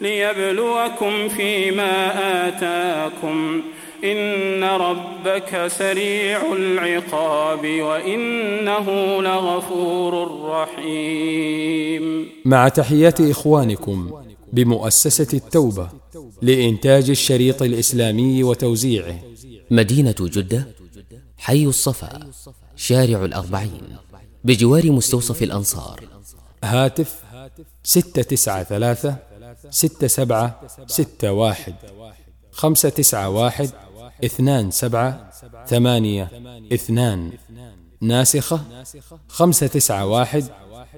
ليبلوكم فيما آتاكم. إن ربك سريع العقاب وإنه لغفور رحيم. مع تحيات إخوانكم بمؤسسة التوبة لإنتاج الشريط الإسلامي وتوزيعه. مدينة جدة حي الصفا شارع الأربعين بجوار مستوصف الأنصار. هاتف ستة تسعة ثلاثة ستة سبعة ستة واحد خمسة تسعة واحد اثنان سبعة ثمانية اثنان ناسخة خمسة تسعة واحد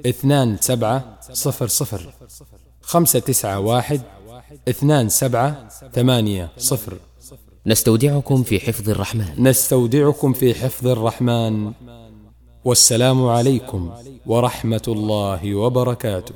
اثنان سبعة صفر صفر خمسة تسعة واحد اثنان سبعة ثمانية صفر. نستودعكم في حفظ الرحمن. نستودعكم في حفظ الرحمن. والسلام عليكم ورحمة الله وبركاته.